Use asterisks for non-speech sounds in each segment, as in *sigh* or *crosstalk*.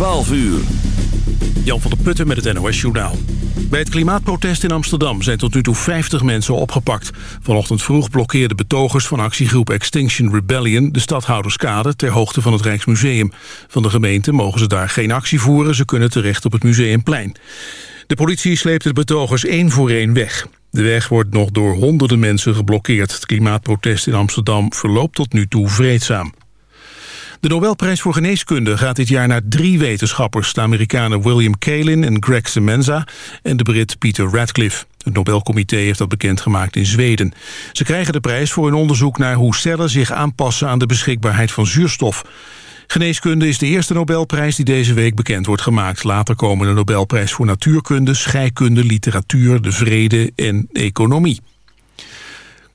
12 uur. Jan van der Putten met het NOS Journaal. Bij het klimaatprotest in Amsterdam zijn tot nu toe 50 mensen opgepakt. Vanochtend vroeg blokkeerden betogers van actiegroep Extinction Rebellion... de stadhouderskade ter hoogte van het Rijksmuseum. Van de gemeente mogen ze daar geen actie voeren. Ze kunnen terecht op het Museumplein. De politie sleept de betogers één voor één weg. De weg wordt nog door honderden mensen geblokkeerd. Het klimaatprotest in Amsterdam verloopt tot nu toe vreedzaam. De Nobelprijs voor Geneeskunde gaat dit jaar naar drie wetenschappers... de Amerikanen William Kaelin en Greg Semenza en de Brit Peter Radcliffe. Het Nobelcomité heeft dat bekendgemaakt in Zweden. Ze krijgen de prijs voor hun onderzoek naar hoe cellen zich aanpassen... aan de beschikbaarheid van zuurstof. Geneeskunde is de eerste Nobelprijs die deze week bekend wordt gemaakt. Later komen de Nobelprijs voor natuurkunde, scheikunde, literatuur, de vrede en economie.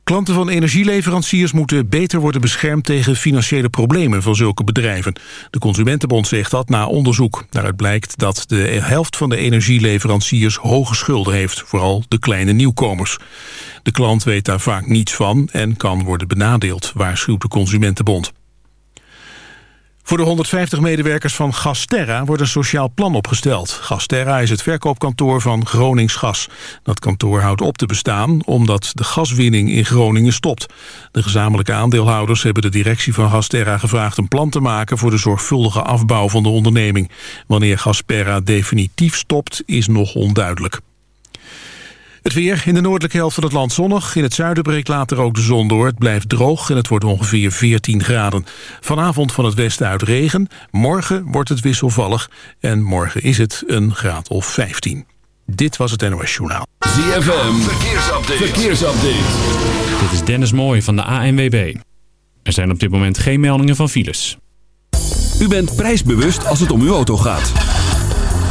Klanten van energieleveranciers moeten beter worden beschermd tegen financiële problemen van zulke bedrijven. De Consumentenbond zegt dat na onderzoek. Daaruit blijkt dat de helft van de energieleveranciers hoge schulden heeft, vooral de kleine nieuwkomers. De klant weet daar vaak niets van en kan worden benadeeld, waarschuwt de Consumentenbond. Voor de 150 medewerkers van Gasterra wordt een sociaal plan opgesteld. Gasterra is het verkoopkantoor van Gronings Gas. Dat kantoor houdt op te bestaan omdat de gaswinning in Groningen stopt. De gezamenlijke aandeelhouders hebben de directie van Gasterra gevraagd... een plan te maken voor de zorgvuldige afbouw van de onderneming. Wanneer Gasterra definitief stopt is nog onduidelijk. Het weer in de noordelijke helft van het land zonnig. In het zuiden breekt later ook de zon door. Het blijft droog en het wordt ongeveer 14 graden. Vanavond van het westen uit regen. Morgen wordt het wisselvallig. En morgen is het een graad of 15. Dit was het NOS Journaal. ZFM, verkeersupdate. verkeersupdate. Dit is Dennis Mooij van de ANWB. Er zijn op dit moment geen meldingen van files. U bent prijsbewust als het om uw auto gaat.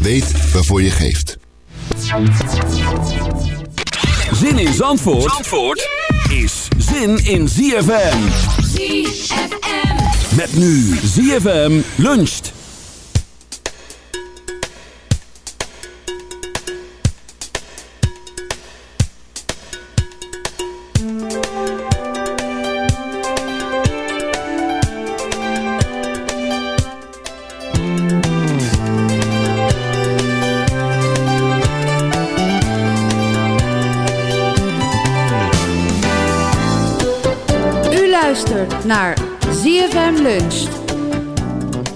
Weet waarvoor je geeft. Zin in Zandvoort, Zandvoort is zin in ZFM. ZFM. Met nu ZFM luncht.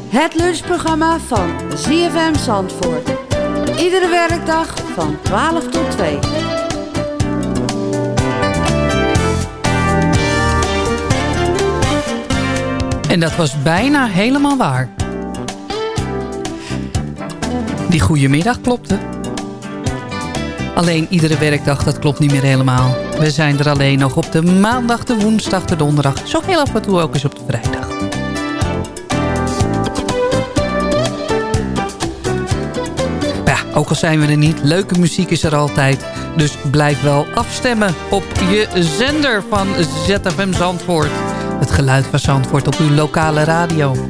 Het lunchprogramma van ZFM Zandvoort. Iedere werkdag van 12 tot 2. En dat was bijna helemaal waar. Die goedemiddag klopte. Alleen iedere werkdag, dat klopt niet meer helemaal. We zijn er alleen nog op de maandag, de woensdag, de donderdag. Zo heel af en toe ook eens op de vrijdag. Ook al zijn we er niet, leuke muziek is er altijd. Dus blijf wel afstemmen op je zender van ZFM Zandvoort. Het geluid van Zandvoort op uw lokale radio.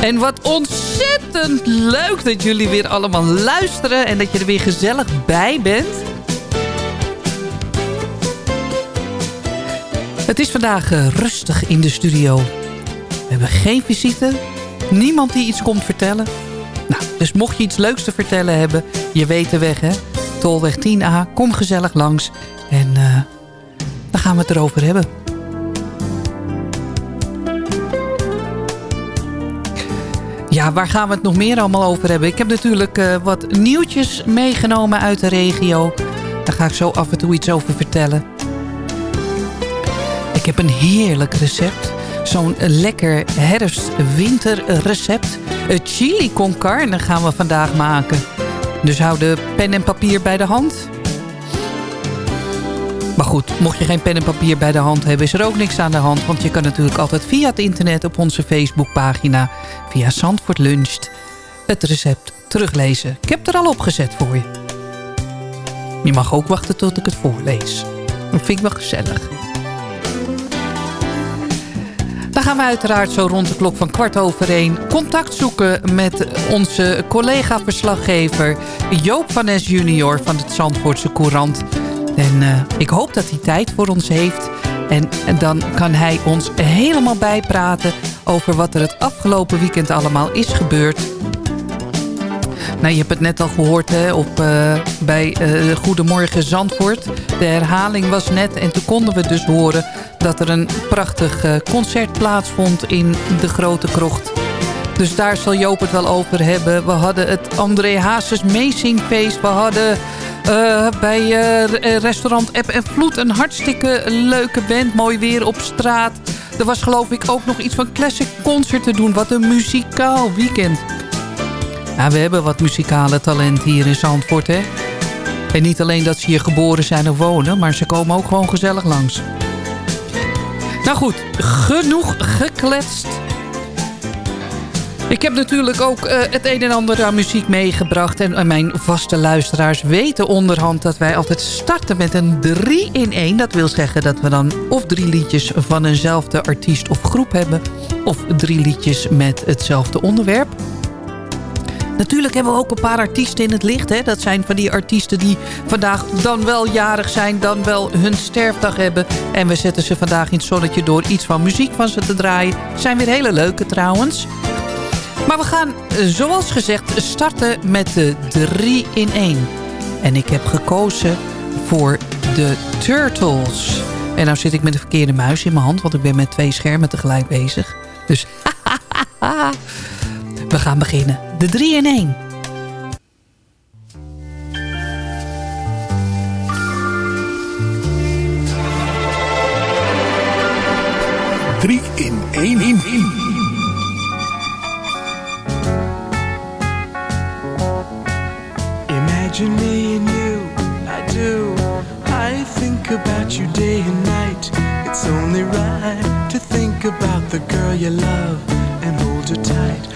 En wat ontzettend leuk dat jullie weer allemaal luisteren... en dat je er weer gezellig bij bent. Het is vandaag eh, rustig in de studio. We hebben geen visite. Niemand die iets komt vertellen. Dus mocht je iets leuks te vertellen hebben... je weet de weg, hè? Tolweg 10A, kom gezellig langs. En eh, dan gaan we het erover hebben. Ja, waar gaan we het nog meer allemaal over hebben? Ik heb natuurlijk eh, wat nieuwtjes meegenomen uit de regio. Daar ga ik zo af en toe iets over vertellen. Ik heb een heerlijk recept. Zo'n lekker herfst-winter recept. Een chili con carne gaan we vandaag maken. Dus hou de pen en papier bij de hand. Maar goed, mocht je geen pen en papier bij de hand hebben... is er ook niks aan de hand. Want je kan natuurlijk altijd via het internet op onze Facebookpagina... via Zandvoort Luncht het recept teruglezen. Ik heb het er al opgezet voor je. Je mag ook wachten tot ik het voorlees. Dat vind ik wel gezellig. Gaan we uiteraard zo rond de klok van kwart over één... contact zoeken met onze collega-verslaggever... Joop van Nes junior van het Zandvoortse Courant... En eh, ik hoop dat hij tijd voor ons heeft. En dan kan hij ons helemaal bijpraten over wat er het afgelopen weekend allemaal is gebeurd. Nou, je hebt het net al gehoord hè, op, eh, bij eh, Goedemorgen Zandvoort. De herhaling was net en toen konden we dus horen dat er een prachtig eh, concert plaatsvond in de Grote Krocht. Dus daar zal Joop het wel over hebben. We hadden het André Hazes Meezingfeest. We hadden bij restaurant App en Vloed een hartstikke leuke band. Mooi weer op straat. Er was geloof ik ook nog iets van classic concert te doen. Wat een muzikaal weekend. Ja, we hebben wat muzikale talent hier in Zandvoort, hè. En niet alleen dat ze hier geboren zijn of wonen... maar ze komen ook gewoon gezellig langs. Nou goed, genoeg gekletst. Ik heb natuurlijk ook uh, het een en ander aan muziek meegebracht. En uh, mijn vaste luisteraars weten onderhand dat wij altijd starten met een 3 in 1. Dat wil zeggen dat we dan of drie liedjes van eenzelfde artiest of groep hebben... of drie liedjes met hetzelfde onderwerp. Natuurlijk hebben we ook een paar artiesten in het licht. Hè? Dat zijn van die artiesten die vandaag dan wel jarig zijn... dan wel hun sterfdag hebben. En we zetten ze vandaag in het zonnetje door iets van muziek van ze te draaien. Zijn weer hele leuke trouwens. Maar we gaan, zoals gezegd, starten met de 3 in 1. En ik heb gekozen voor de Turtles. En nou zit ik met de verkeerde muis in mijn hand... want ik ben met twee schermen tegelijk bezig. Dus *laughs* we gaan beginnen. De 3 in 1. Drie in één in. in. Imagine me and you, I do. I think about you day and night. It's only right to think about the girl you love and hold her tight.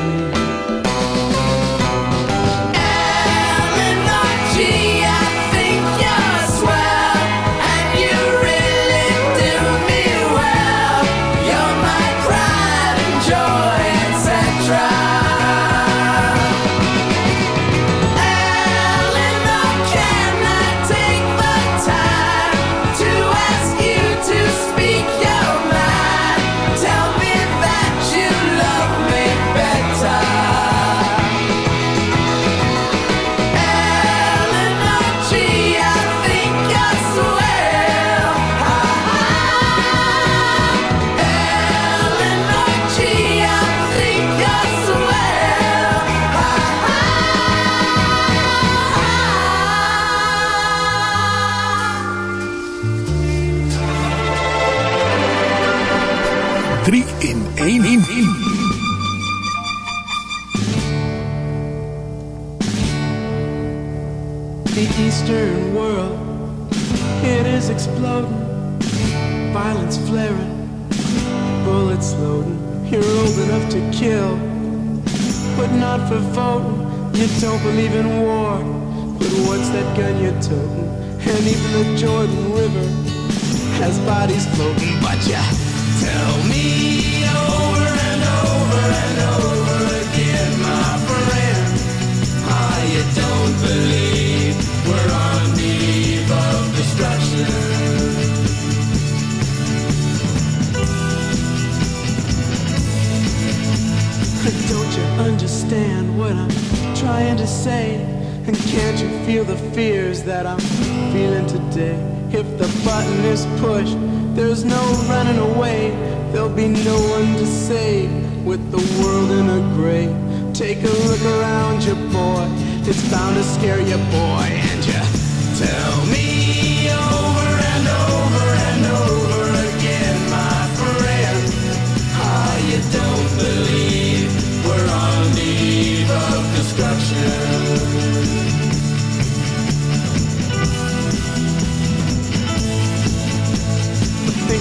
Button is pushed, there's no running away. There'll be no one to save, with the world in a gray. Take a look around you, boy. It's bound to scare you, boy. And you tell me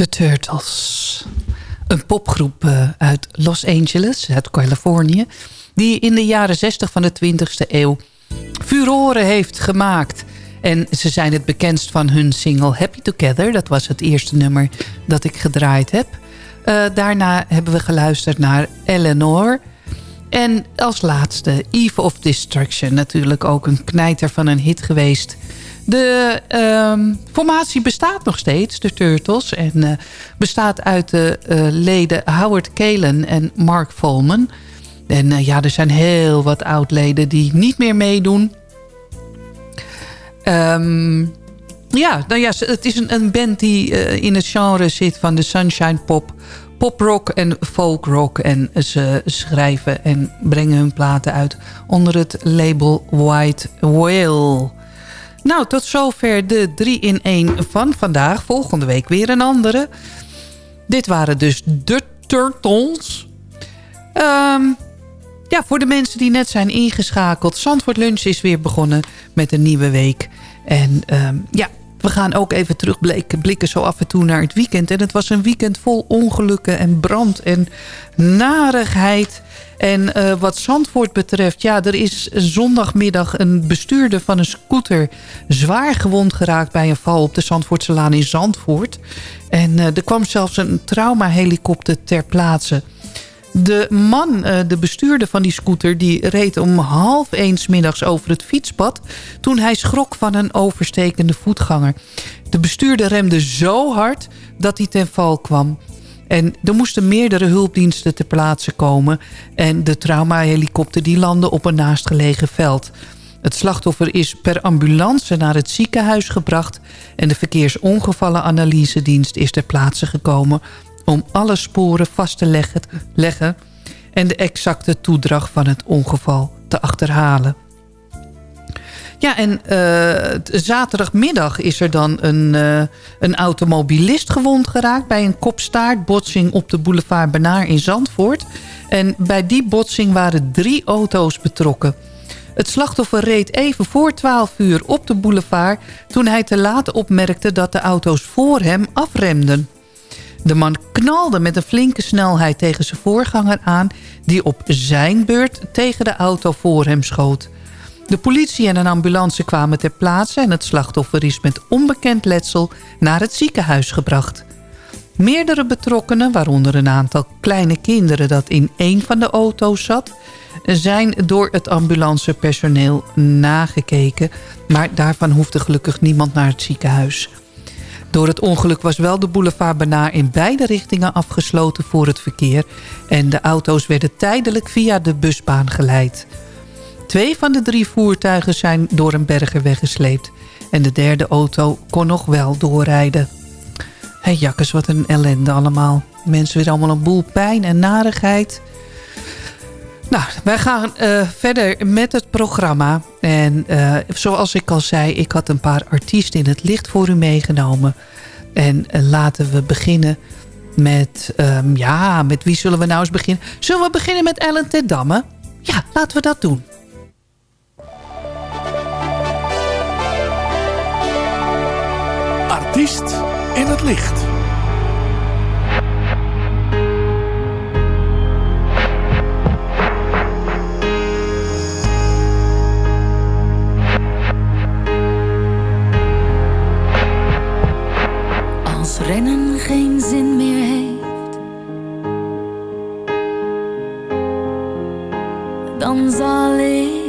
De Turtles. Een popgroep eh, uit Los Angeles, uit Californië... die in de jaren 60 van de 20e eeuw furoren heeft gemaakt. En ze zijn het bekendst van hun single Happy Together. Dat was het eerste nummer dat ik gedraaid heb. Eh, daarna hebben we geluisterd naar Eleanor... En als laatste Eve of Destruction. Natuurlijk ook een knijter van een hit geweest. De ehm, formatie bestaat nog steeds, de Turtles. En eh, bestaat uit de eh, leden Howard Kalen en Mark Volman. En eh, ja, er zijn heel wat oud-leden die niet meer meedoen. Ehm, ja, nou ja, het is een, band die in het genre zit van de sunshine pop, poprock en folkrock. En ze schrijven en brengen hun platen uit onder het label White Whale. Nou, tot zover de 3 in 1 van vandaag. Volgende week weer een andere. Dit waren dus de Turtles. Ehm, ja, voor de mensen die net zijn ingeschakeld. Zandvoort Lunch is weer begonnen met een nieuwe week. En ehm, ja, we gaan ook even terugblikken blikken zo af en toe naar het weekend. En het was een weekend vol ongelukken en brand en narigheid. En eh, wat Zandvoort betreft, ja, er is zondagmiddag een bestuurder van een scooter zwaar gewond geraakt bij een val op de Zandvoortse Laan in Zandvoort. En eh, er kwam zelfs een traumahelikopter ter plaatse. De man, eh, de bestuurder van die scooter, die reed om half eens middags over het fietspad... toen hij schrok van een overstekende voetganger. De bestuurder remde zo hard dat hij ten val kwam. En er moesten meerdere hulpdiensten ter plaatse komen... en de traumahelikopter die landde op een naastgelegen veld... Het slachtoffer is per ambulance naar het ziekenhuis gebracht... en de verkeersongevallenanalysedienst is ter plaatse gekomen... om alle sporen vast te leggen, leggen en de exacte toedracht van het ongeval te achterhalen. Ja, en eh, zaterdagmiddag is er dan een, eh, een automobilist gewond geraakt... bij een kopstaartbotsing op de boulevard Benaar in Zandvoort. En bij die botsing waren drie auto's betrokken... Het slachtoffer reed even voor 12 uur op de boulevard... toen hij te laat opmerkte dat de auto's voor hem afremden. De man knalde met een flinke snelheid tegen zijn voorganger aan... die op zijn beurt tegen de auto voor hem schoot. De politie en een ambulance kwamen ter plaatse... en het slachtoffer is met onbekend letsel naar het ziekenhuis gebracht. Meerdere betrokkenen, waaronder een aantal kleine kinderen... dat in één van de auto's zat zijn door het ambulancepersoneel nagekeken. Maar daarvan hoefde gelukkig niemand naar het ziekenhuis. Door het ongeluk was wel de boulevard Benaar in beide richtingen afgesloten voor het verkeer. En de auto's werden tijdelijk via de busbaan geleid. Twee van de drie voertuigen zijn door een berger weggesleept. En de derde auto kon nog wel doorrijden. Hé hey, jakkes, wat een ellende allemaal. Mensen weer allemaal een boel pijn en narigheid. Nou, wij gaan eh, verder met het programma. En eh, zoals ik al zei, ik had een paar artiesten in het licht voor u meegenomen. En eh, laten we beginnen met... Ehm, ja, met wie zullen we nou eens beginnen? Zullen we beginnen met Ellen ten Damme? Ja, laten we dat doen. artiest in het licht. Als rennen geen zin meer heeft, dan zal ik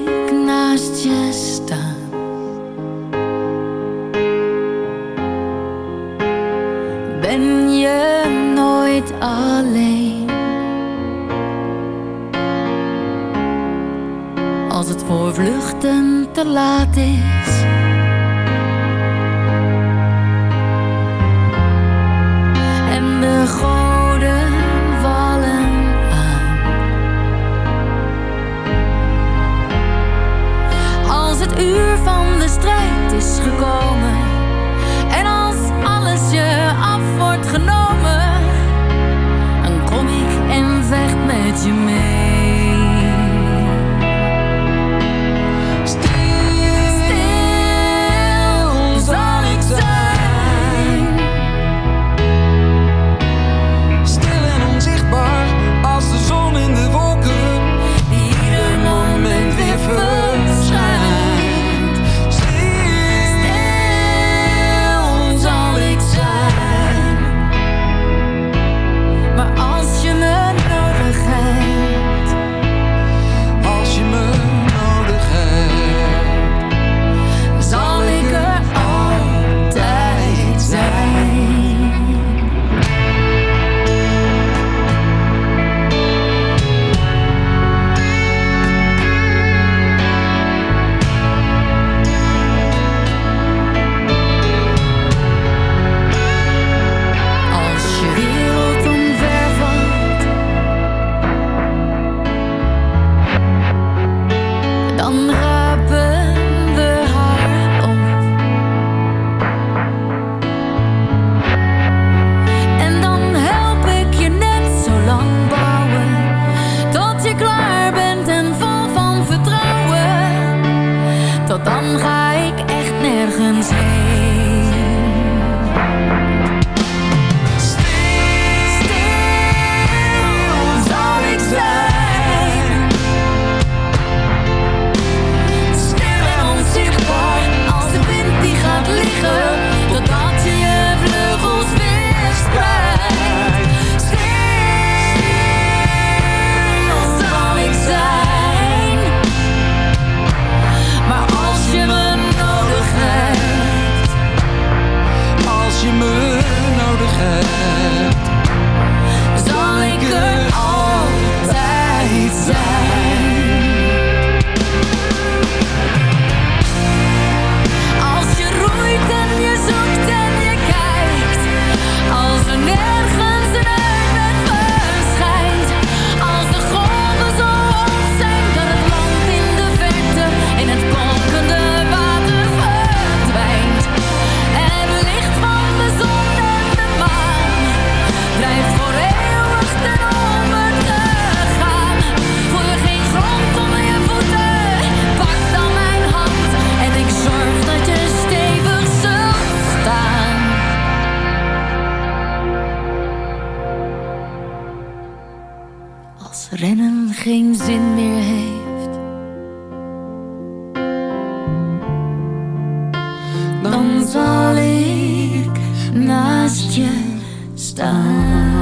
Stop.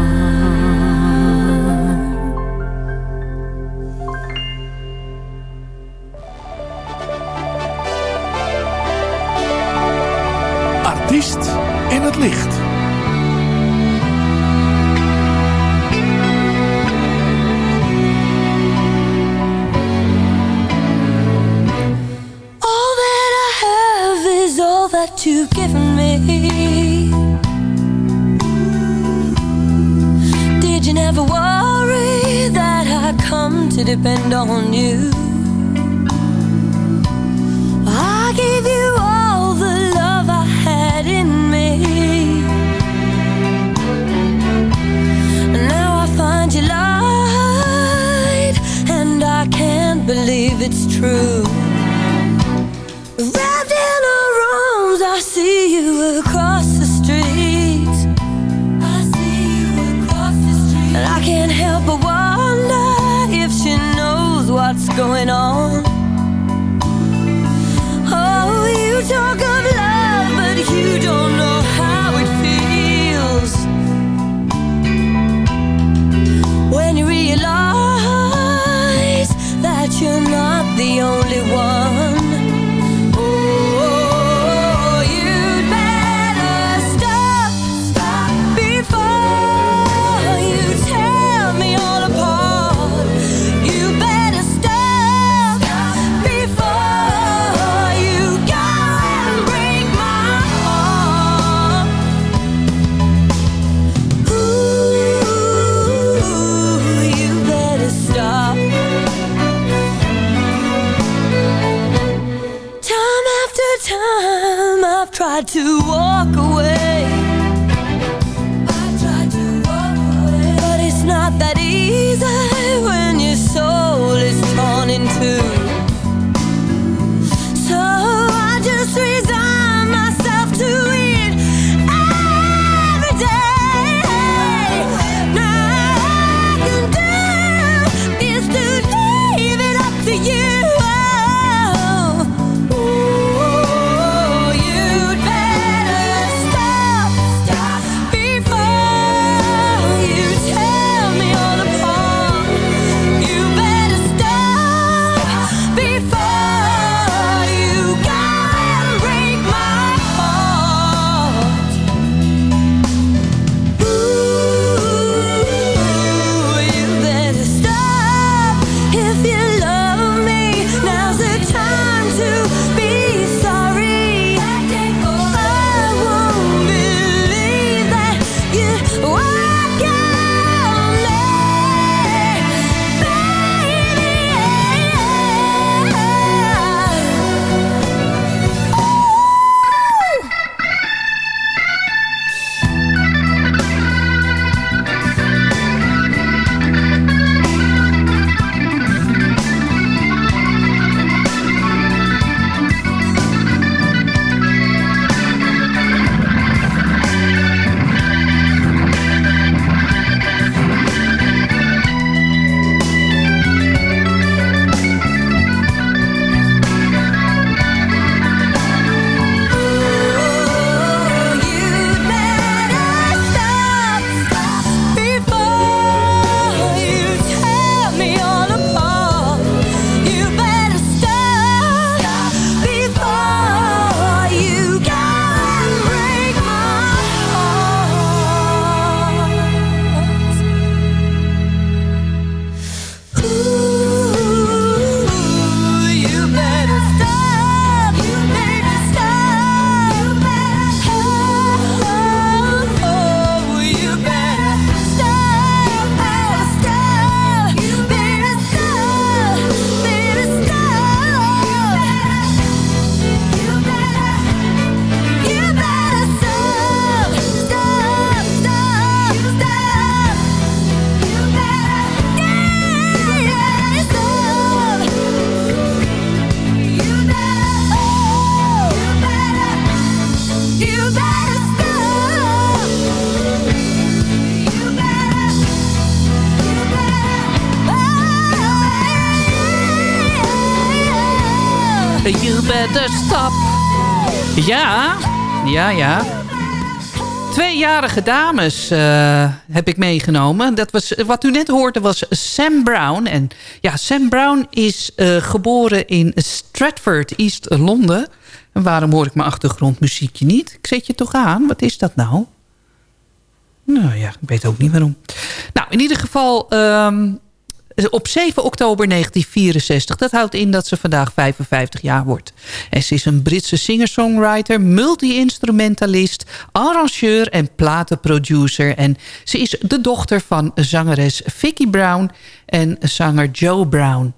to walk away. ja, ja. Tweejarige dames eh, heb ik meegenomen. Dat was, wat u net hoorde was Sam Brown. En ja, Sam Brown is eh, geboren in Stratford, East Londen. En waarom hoor ik mijn achtergrondmuziekje niet? Ik zet je toch aan? Wat is dat nou? Nou ja, ik weet ook niet waarom. Nou, in ieder geval... Ehm, op 7 oktober 1964. Dat houdt in dat ze vandaag 55 jaar wordt. En ze is een Britse singer-songwriter, multi-instrumentalist... arrangeur en platenproducer. En ze is de dochter van zangeres Vicky Brown en zanger Joe Brown.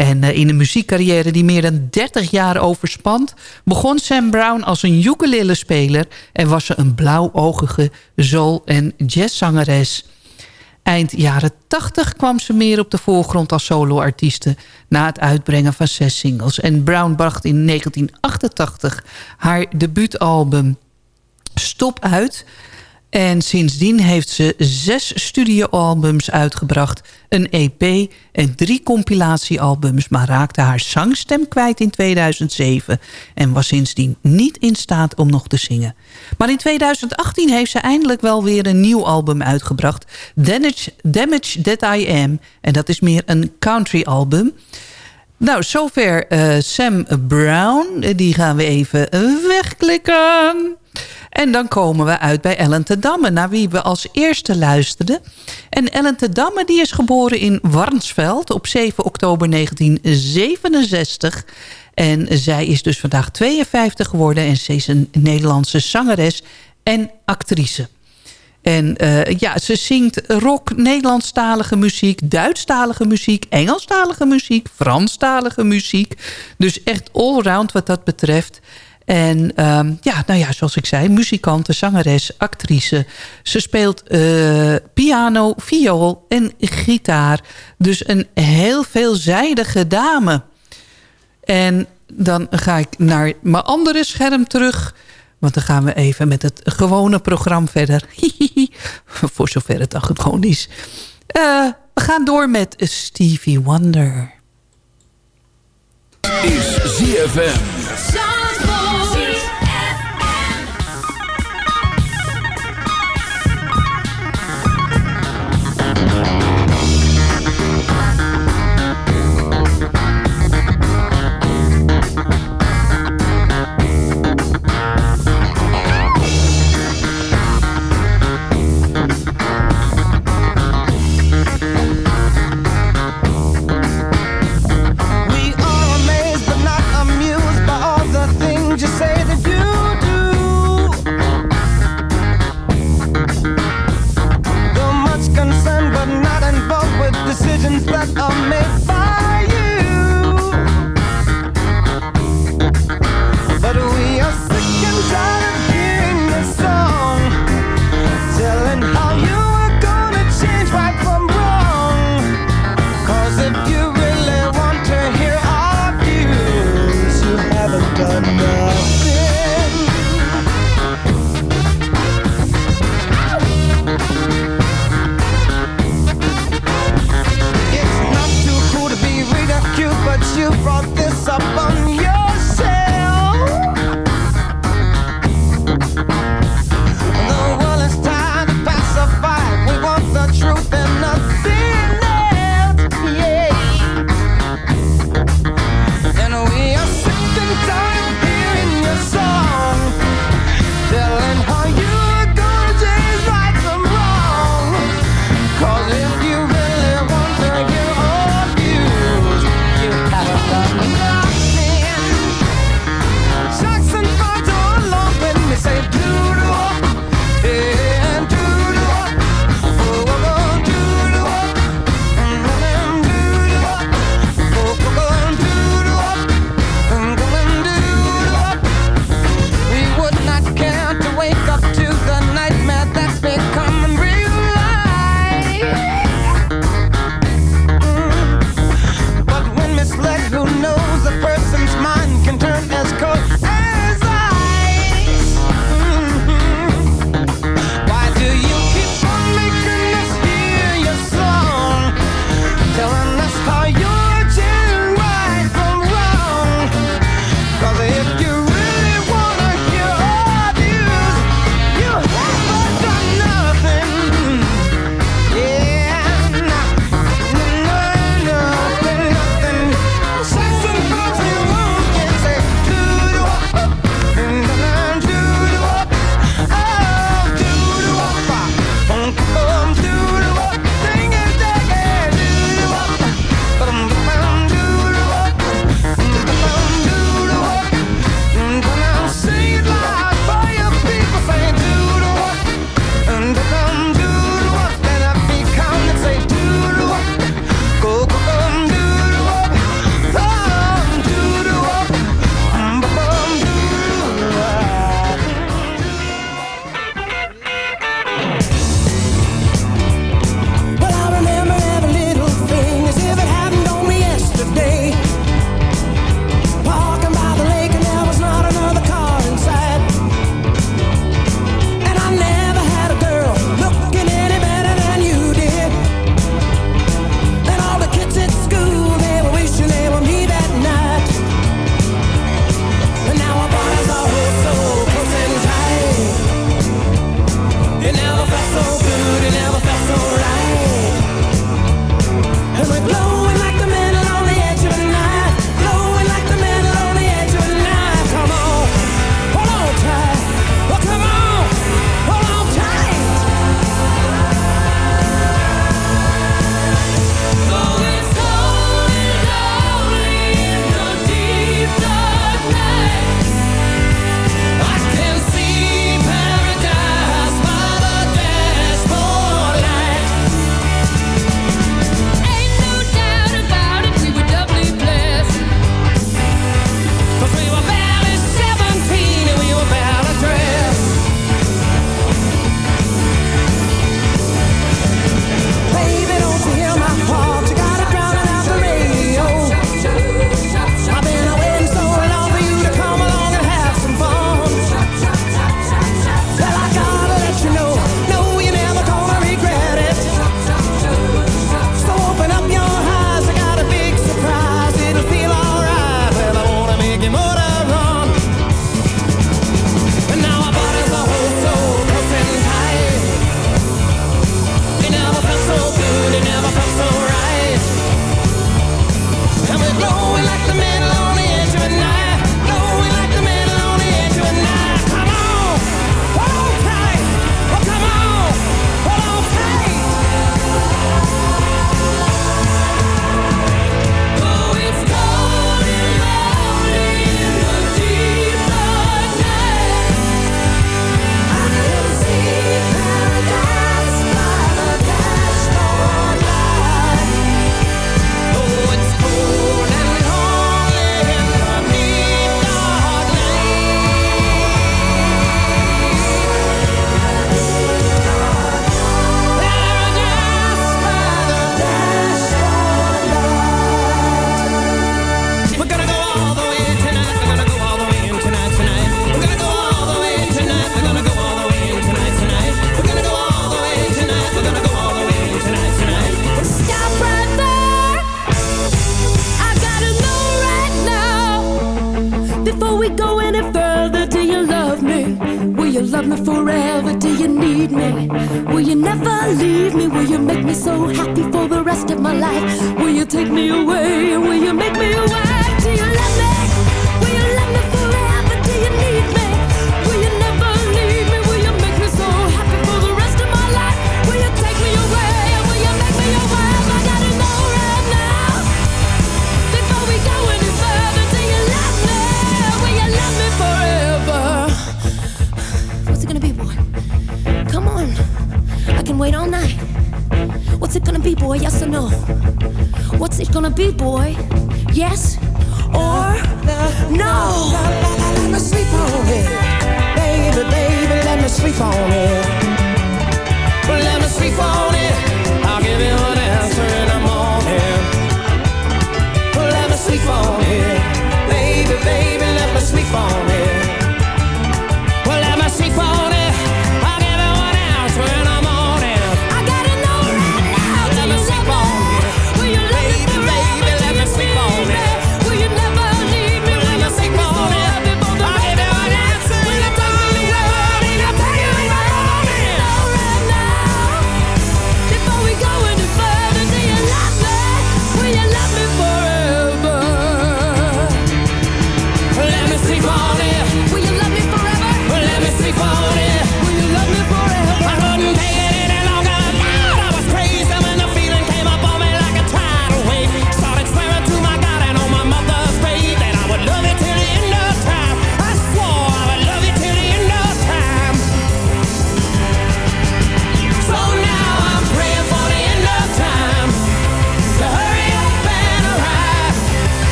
En eh, in een muziekcarrière die meer dan 30 jaar overspant... begon Sam Brown als een ukulele-speler... en was ze een blauwogige soul- en jazzzangeres. Eind jaren 80 kwam ze meer op de voorgrond als soloartieste... na het uitbrengen van zes singles. En Brown bracht in 1988 haar debuutalbum Stop uit... En sindsdien heeft ze zes studioalbums uitgebracht, een EP en drie compilatiealbums... maar raakte haar zangstem kwijt in 2007 en was sindsdien niet in staat om nog te zingen. Maar in 2018 heeft ze eindelijk wel weer een nieuw album uitgebracht... Damage, Damage That I Am, en dat is meer een country album... Nou, zover eh, Sam Brown. Die gaan we even wegklikken. En dan komen we uit bij Ellen te Damme, naar wie we als eerste luisterden. En Ellen te Damme die is geboren in Warnsveld op 7 oktober 1967. En zij is dus vandaag 52 geworden en ze is een Nederlandse zangeres en actrice. En uh, ja, ze zingt rock, Nederlandstalige muziek, Duitsstalige muziek, Engelstalige muziek, Franstalige muziek. Dus echt allround wat dat betreft. En um, ja, nou ja, zoals ik zei, muzikante, zangeres, actrice. Ze speelt uh, piano, viool en gitaar. Dus een heel veelzijdige dame. En dan ga ik naar mijn andere scherm terug... Want dan gaan we even met het gewone programma verder. *laughs* Voor zover het dan gewoon is. Uh, we gaan door met Stevie Wonder. Is ZFM.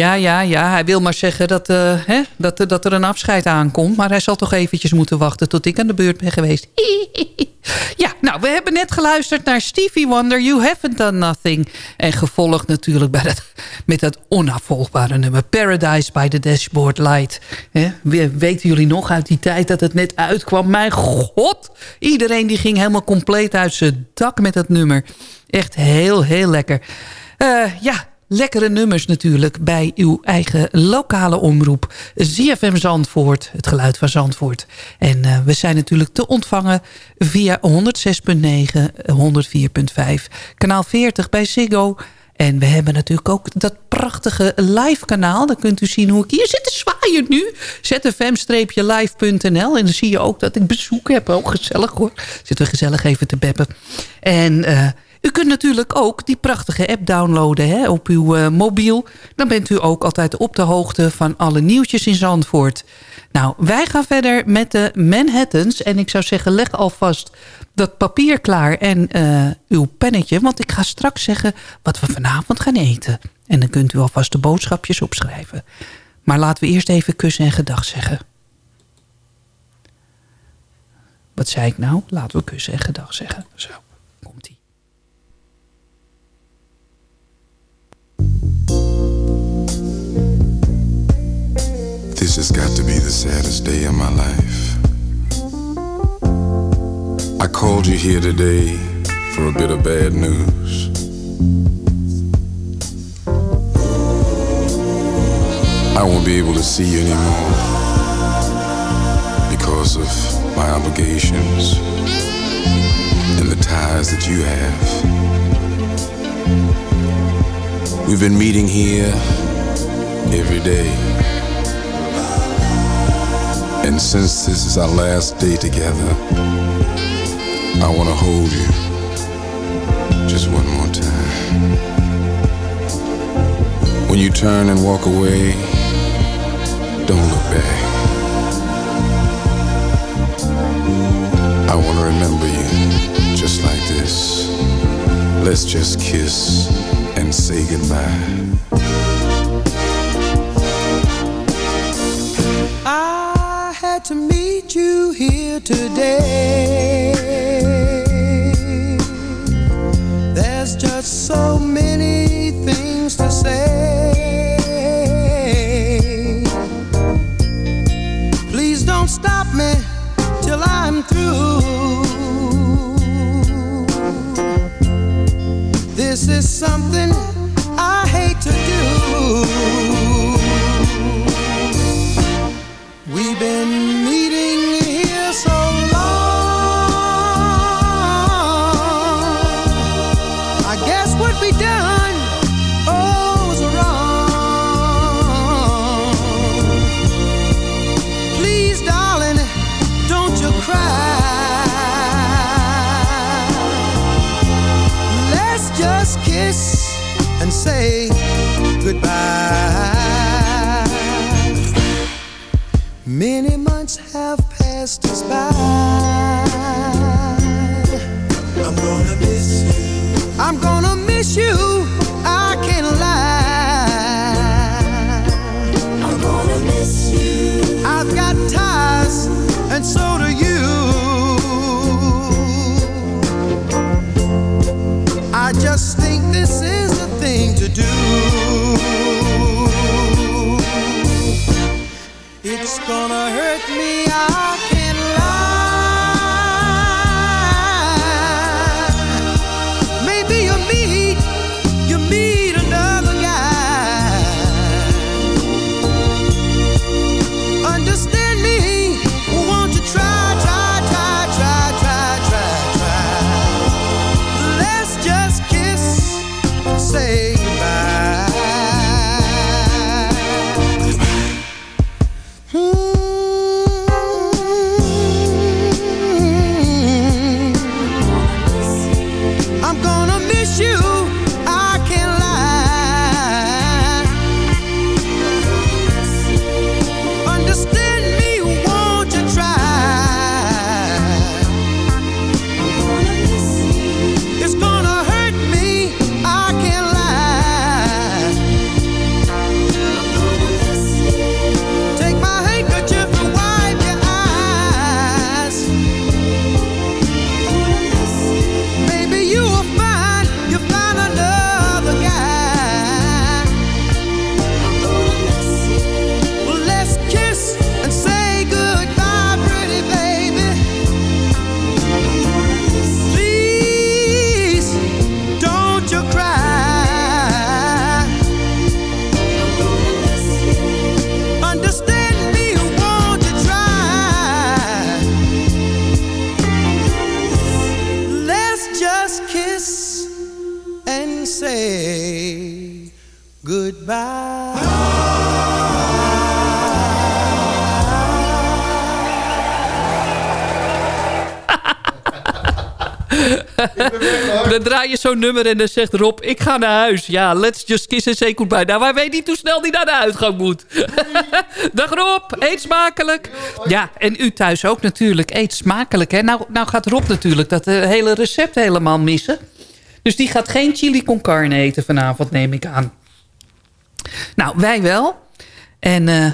Ja, ja, ja. Hij wil maar zeggen dat, eh, hè, dat, dat er een afscheid aankomt. Maar hij zal toch eventjes moeten wachten tot ik aan de beurt ben geweest. *laughs* Ja, nou, we hebben net geluisterd naar Stevie Wonder. You haven't done nothing. En gevolgd natuurlijk bij dat, met dat onafvolgbare nummer. Paradise by the Dashboard Light. Hè, we- weten jullie nog uit die tijd dat het net uitkwam? Mijn god! Iedereen die ging helemaal compleet uit zijn dak met dat nummer. Echt heel, heel lekker. Eh, ja, lekkere nummers natuurlijk bij uw eigen lokale omroep. ZFM Zandvoort, het geluid van Zandvoort. En eh, we zijn natuurlijk te ontvangen via 106.9, 104.5, kanaal 40 bij Ziggo... En we hebben natuurlijk ook dat prachtige live kanaal. Dan kunt u zien hoe ik hier zit te zwaaien nu. zfm-live.nl. En dan zie je ook dat ik bezoek heb. Ook gezellig hoor. Zitten we gezellig even te beppen. En eh, u kunt natuurlijk ook die prachtige app downloaden hè, op uw eh, mobiel. Dan bent u ook altijd op de hoogte van alle nieuwtjes in Zandvoort. Nou, wij gaan verder met de Manhattans. En ik zou zeggen, leg alvast dat papier klaar en eh, uw pennetje. Want ik ga straks zeggen wat we vanavond gaan eten. En dan kunt u alvast de boodschapjes opschrijven. Maar laten we eerst even kussen en gedag zeggen. Wat zei ik nou? Laten we kussen en gedag zeggen. Zo, This has got to be the saddest day of my life. I called you here today for a bit of bad news. I won't be able to see you anymore because of my obligations and the ties that you have. We've been meeting here every day. And since this is our last day together, I want to hold you just one more time. When you turn and walk away, don't look back. I want to remember you just like this. Let's just kiss and say goodbye. I had to meet you here today. Draai je zo'n nummer en dan zegt Rob, ik ga naar huis. Ja, let's just kiss and say goodbye. Nou, wij weten niet hoe snel die naar de uitgang moet. *laughs* Dag Rob, eet smakelijk. Ja, en u thuis ook natuurlijk. Eet smakelijk. Hè? Nou, nou gaat Rob natuurlijk dat eh, hele recept helemaal missen. Dus die gaat geen chili con carne eten vanavond, neem ik aan. Nou, wij wel. En eh,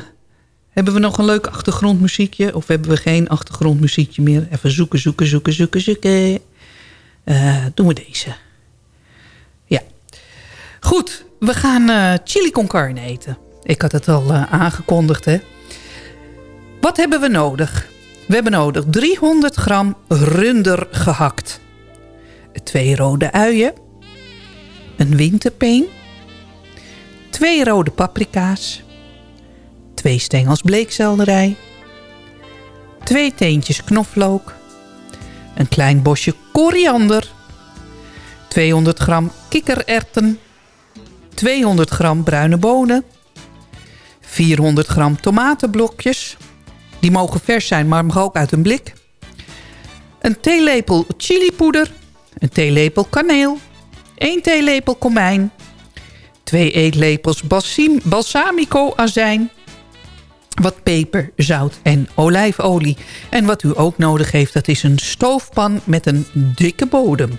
hebben we nog een leuk achtergrondmuziekje? Of hebben we geen achtergrondmuziekje meer? Even zoeken, zoeken, zoeken, zoeken, zoeken. Eh, doen we deze. Ja. Goed, we gaan eh, chili con carne eten. Ik had het al eh, aangekondigd, hè. Wat hebben we nodig? We hebben nodig 300 gram runder gehakt. Twee rode uien. Een winterpeen. Twee rode paprika's. Twee stengels bleekselderij. Twee teentjes knoflook. Een klein bosje koriander. 200 gram kikkererwten. 200 gram bruine bonen. 400 gram tomatenblokjes. Die mogen vers zijn, maar mag ook uit een blik. Een theelepel chilipoeder. Een theelepel kaneel. 1 theelepel komijn. 2 eetlepels balsim- balsamico azijn. Wat peper, zout en olijfolie. En wat u ook nodig heeft, dat is een stoofpan met een dikke bodem.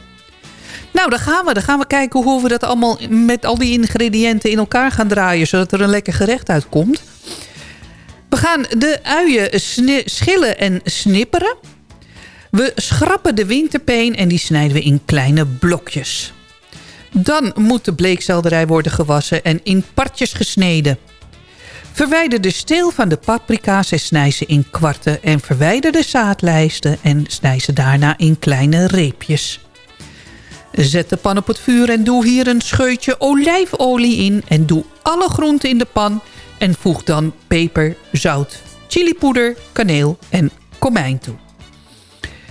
Nou, daar gaan we. Dan gaan we kijken hoe we dat allemaal met al die ingrediënten in elkaar gaan draaien... zodat er een lekker gerecht uitkomt. We gaan de uien schillen en snipperen. We schrappen de winterpeen en die snijden we in kleine blokjes. Dan moet de bleekselderij worden gewassen en in partjes gesneden. Verwijder de steel van de paprika's en snij ze in kwarten... en verwijder de zaadlijsten en snij ze daarna in kleine reepjes. Zet de pan op het vuur en doe hier een scheutje olijfolie in... en doe alle groenten in de pan en voeg dan peper, zout, chilipoeder, kaneel en komijn toe.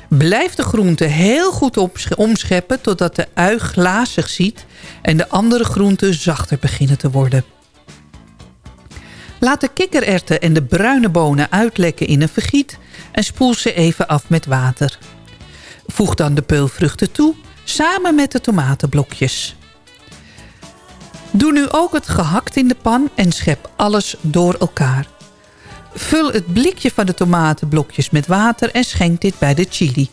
Blijf de groenten heel goed omscheppen totdat de ui glazig ziet... en de andere groenten zachter beginnen te worden. Laat de kikkererwten en de bruine bonen uitlekken in een vergiet... en spoel ze even af met water. Voeg dan de peulvruchten toe, samen met de tomatenblokjes. Doe nu ook het gehakt in de pan en schep alles door elkaar. Vul het blikje van de tomatenblokjes met water en schenk dit bij de chili.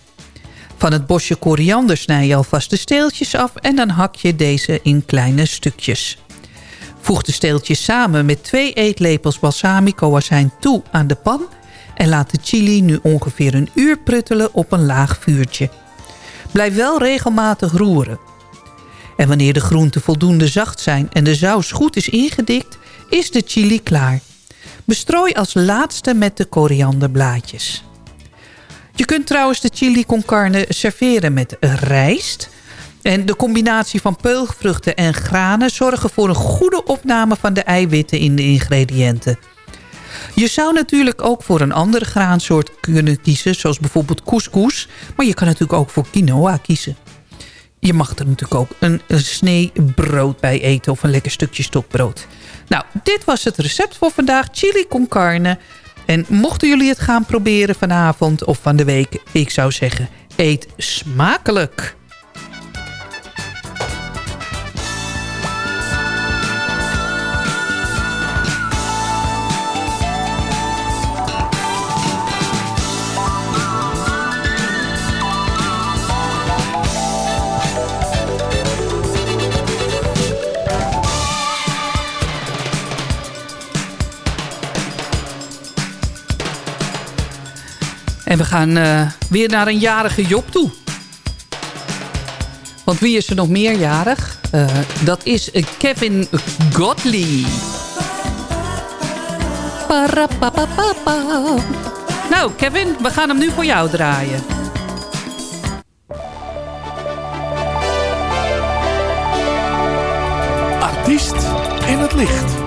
Van het bosje koriander snij je alvast de steeltjes af... en dan hak je deze in kleine stukjes. Voeg de steeltjes samen met twee eetlepels balsamico azijn toe aan de pan... en laat de chili nu ongeveer een uur pruttelen op een laag vuurtje. Blijf wel regelmatig roeren. En wanneer de groenten voldoende zacht zijn en de saus goed is ingedikt... is de chili klaar. Bestrooi als laatste met de korianderblaadjes. Je kunt trouwens de chili con carne serveren met rijst. En de combinatie van peulvruchten en granen... zorgen voor een goede opname van de eiwitten in de ingrediënten. Je zou natuurlijk ook voor een andere graansoort kunnen kiezen... zoals bijvoorbeeld couscous. Maar je kan natuurlijk ook voor quinoa kiezen. Je mag er natuurlijk ook een, snee brood bij eten... of een lekker stukje stokbrood. Nou, dit was het recept voor vandaag. Chili con carne. En mochten jullie het gaan proberen vanavond of van de week... ik zou zeggen, eet smakelijk. En we gaan eh, weer naar een jarige Job toe. Want wie is er nog meerjarig? Eh dat is Kevin Godley. Nou, Kevin, we gaan hem nu voor jou draaien. Artiest in het licht.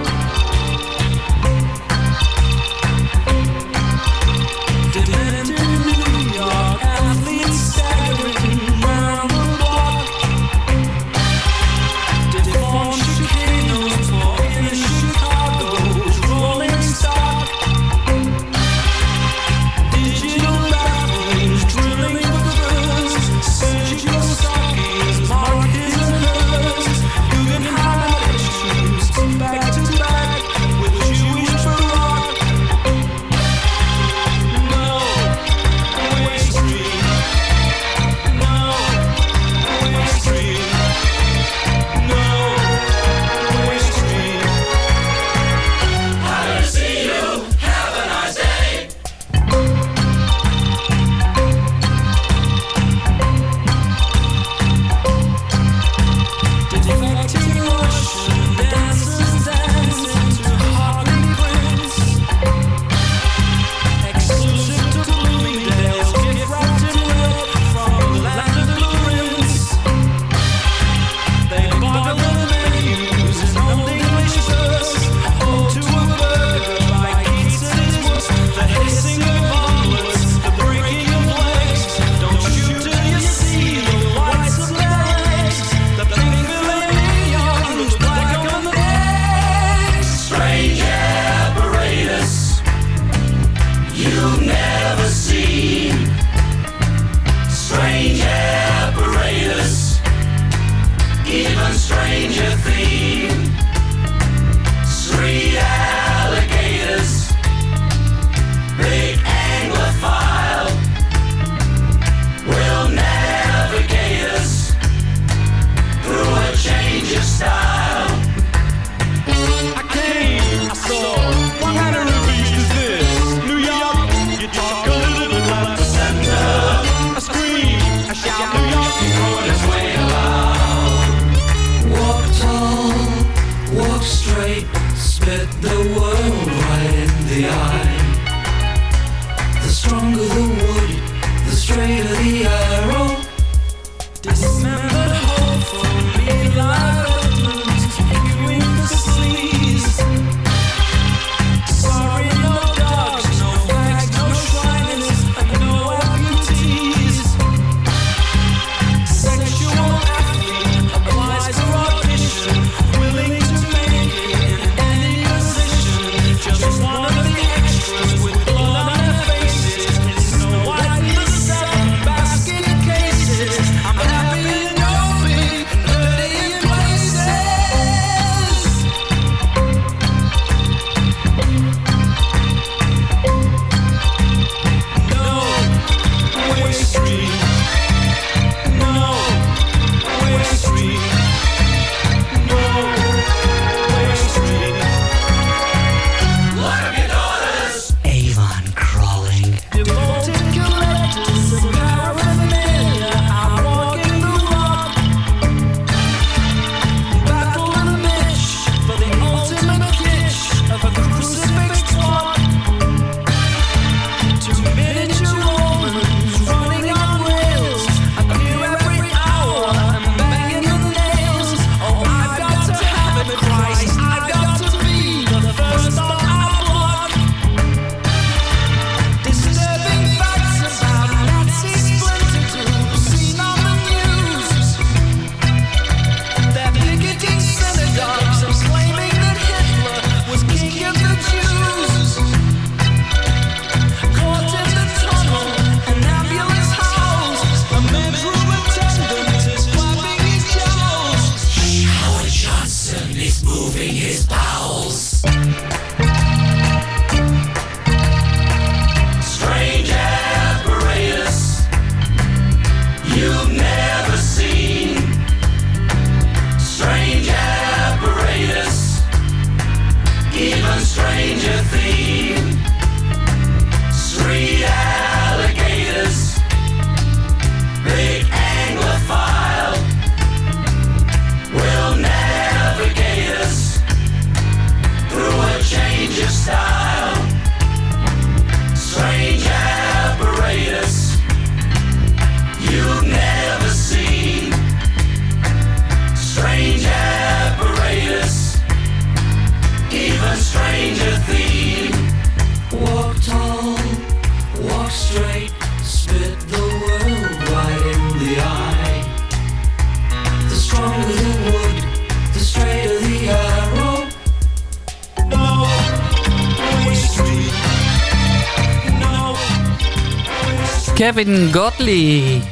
Kevin Godley.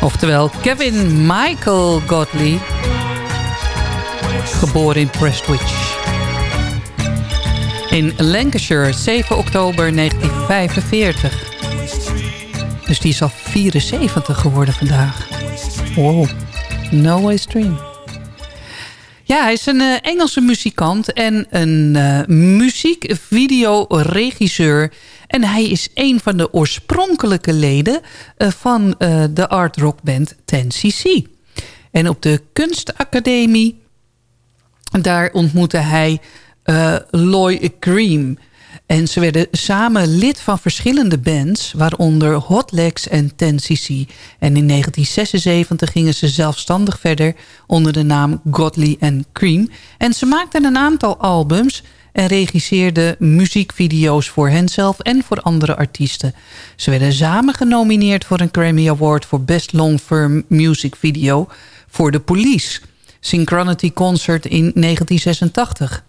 Oftewel Kevin Michael Godley. Geboren in Prestwich. In Lancashire, 7 oktober 1945. Dus die is al 74 geworden vandaag. Wow. No way stream. Ja, hij is een eh, Engelse muzikant en een eh muziekvideoregisseur. En hij is een van de oorspronkelijke leden eh, van de art rock band 10cc. En op de kunstacademie, daar ontmoette hij Loy Cream. En ze werden samen lid van verschillende bands, waaronder Hot Legs en 10cc. En in 1976 gingen ze zelfstandig verder onder de naam Godley and Cream. En ze maakten een aantal albums en regisseerden muziekvideo's voor henzelf en voor andere artiesten. Ze werden samen genomineerd voor een Grammy Award voor Best Long Form Music Video voor The Police. Synchronity Concert in 1986.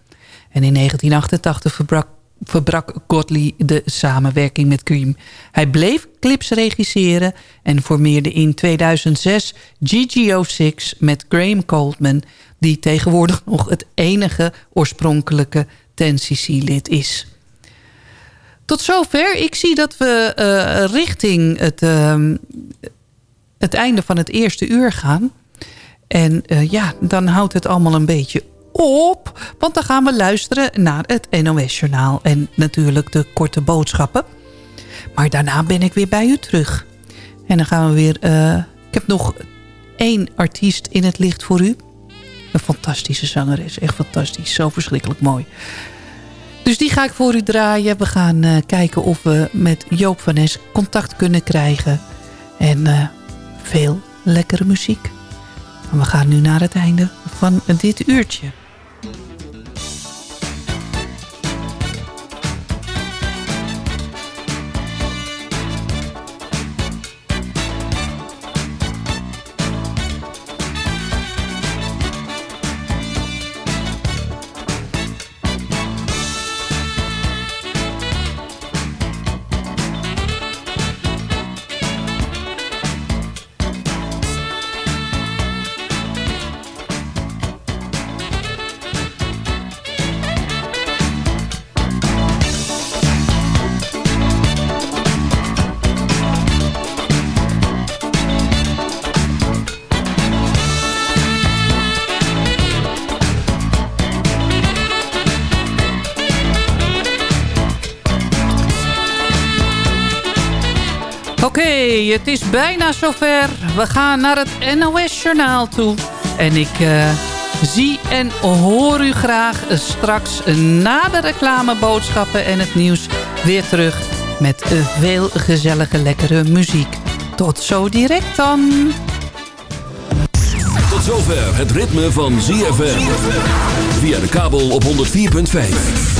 En in 1988 verbrak, verbrak Godley de samenwerking met Cream. Hij bleef clips regisseren en formeerde in 2006 GGO6 met Graham Coldman... die tegenwoordig nog het enige oorspronkelijke 10cc-lid is. Tot zover. Ik zie dat we eh, richting het, ehm, het einde van het eerste uur gaan. En eh, ja, dan houdt het allemaal een beetje op. Want dan gaan we luisteren naar het NOS-journaal. En natuurlijk de korte boodschappen. Maar daarna ben ik weer bij u terug. En dan gaan we weer... eh, ik heb nog één artiest in het licht voor u. Een fantastische zangeres. Echt fantastisch. Zo verschrikkelijk mooi. Dus die ga ik voor u draaien. We gaan eh, kijken of we met Joop van Nes contact kunnen krijgen. En eh, veel lekkere muziek. We gaan nu naar het einde van dit uurtje. Het is bijna zover. We gaan naar het NOS-journaal toe. En ik eh, zie en hoor u graag straks na de reclameboodschappen en het nieuws weer terug met veel gezellige, lekkere muziek. Tot zo direct dan. Tot zover het ritme van ZFM. Via de kabel op 104.5.